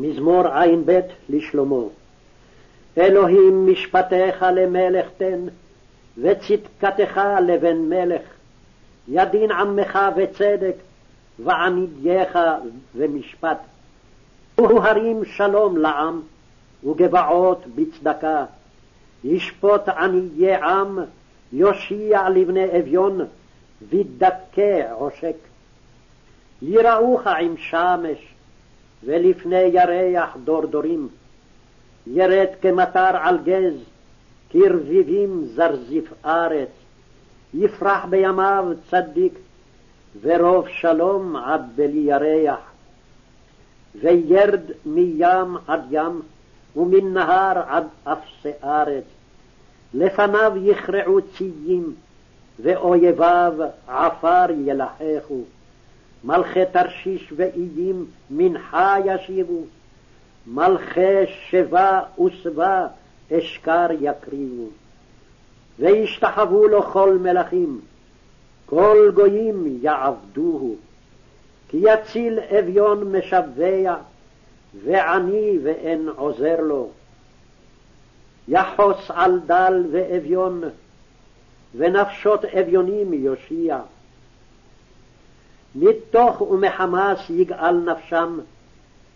מזמור ע"ב לשלמה. אלוהים משפטיך למלך תן, וצדקתך לבן מלך. ידין עמך וצדק, ועמידייך ומשפט. הרים שלום לעם, וגבעות בצדקה. ישפוט עניי עם, יושיע לבני אביון, וידכא עושק. יראוך עם שמש, ולפני ירח דורדורים. ירד כמטר על גז, כרביבים זרזיף ארץ. יפרח בימיו צדיק, ורוב שלום עד בלי ירח. וירד מים עד ים, ומן נהר עד אפסי ארץ. לפניו יכרעו ציים, ואויביו עפר ילחכו. מלכי תרשיש ואיים מנחה ישיבו, מלכי שבה ושבע אשכר יקריבו. וישתחוו לו כל מלכים, כל גויים יעבדוהו. כי יציל אביון משבע, ועני ואין עוזר לו. יחוס על דל ואביון, ונפשות אביונים יושיע. מתוך ומחמס יגאל נפשם,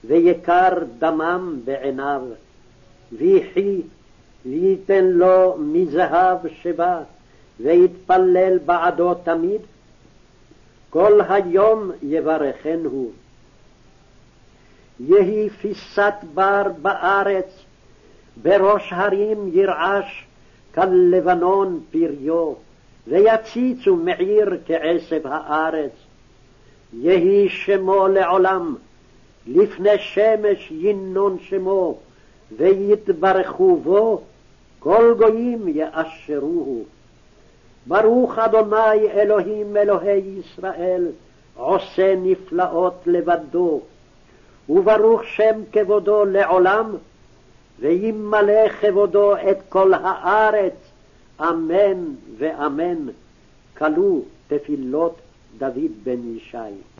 ויקר דמם בעיניו. ויחי, וייתן לו מזהב שבא, ויתפלל בעדו תמיד. כל היום יברכנו. יהי פיסת בר בארץ, בראש הרים ירעש כלבנון פריו, ויציצו מעיר כעשב הארץ. יהי שמו לעולם, לפני שמש ינון שמו, ויתברכו בו, כל גויים יאשרוהו. ברוך אדוני אלוהים אלוהי ישראל, עושה נפלאות לבדו, וברוך שם כבודו לעולם, וימלא כבודו את כל הארץ, אמן ואמן. כלו תפילות דוד בן ישי.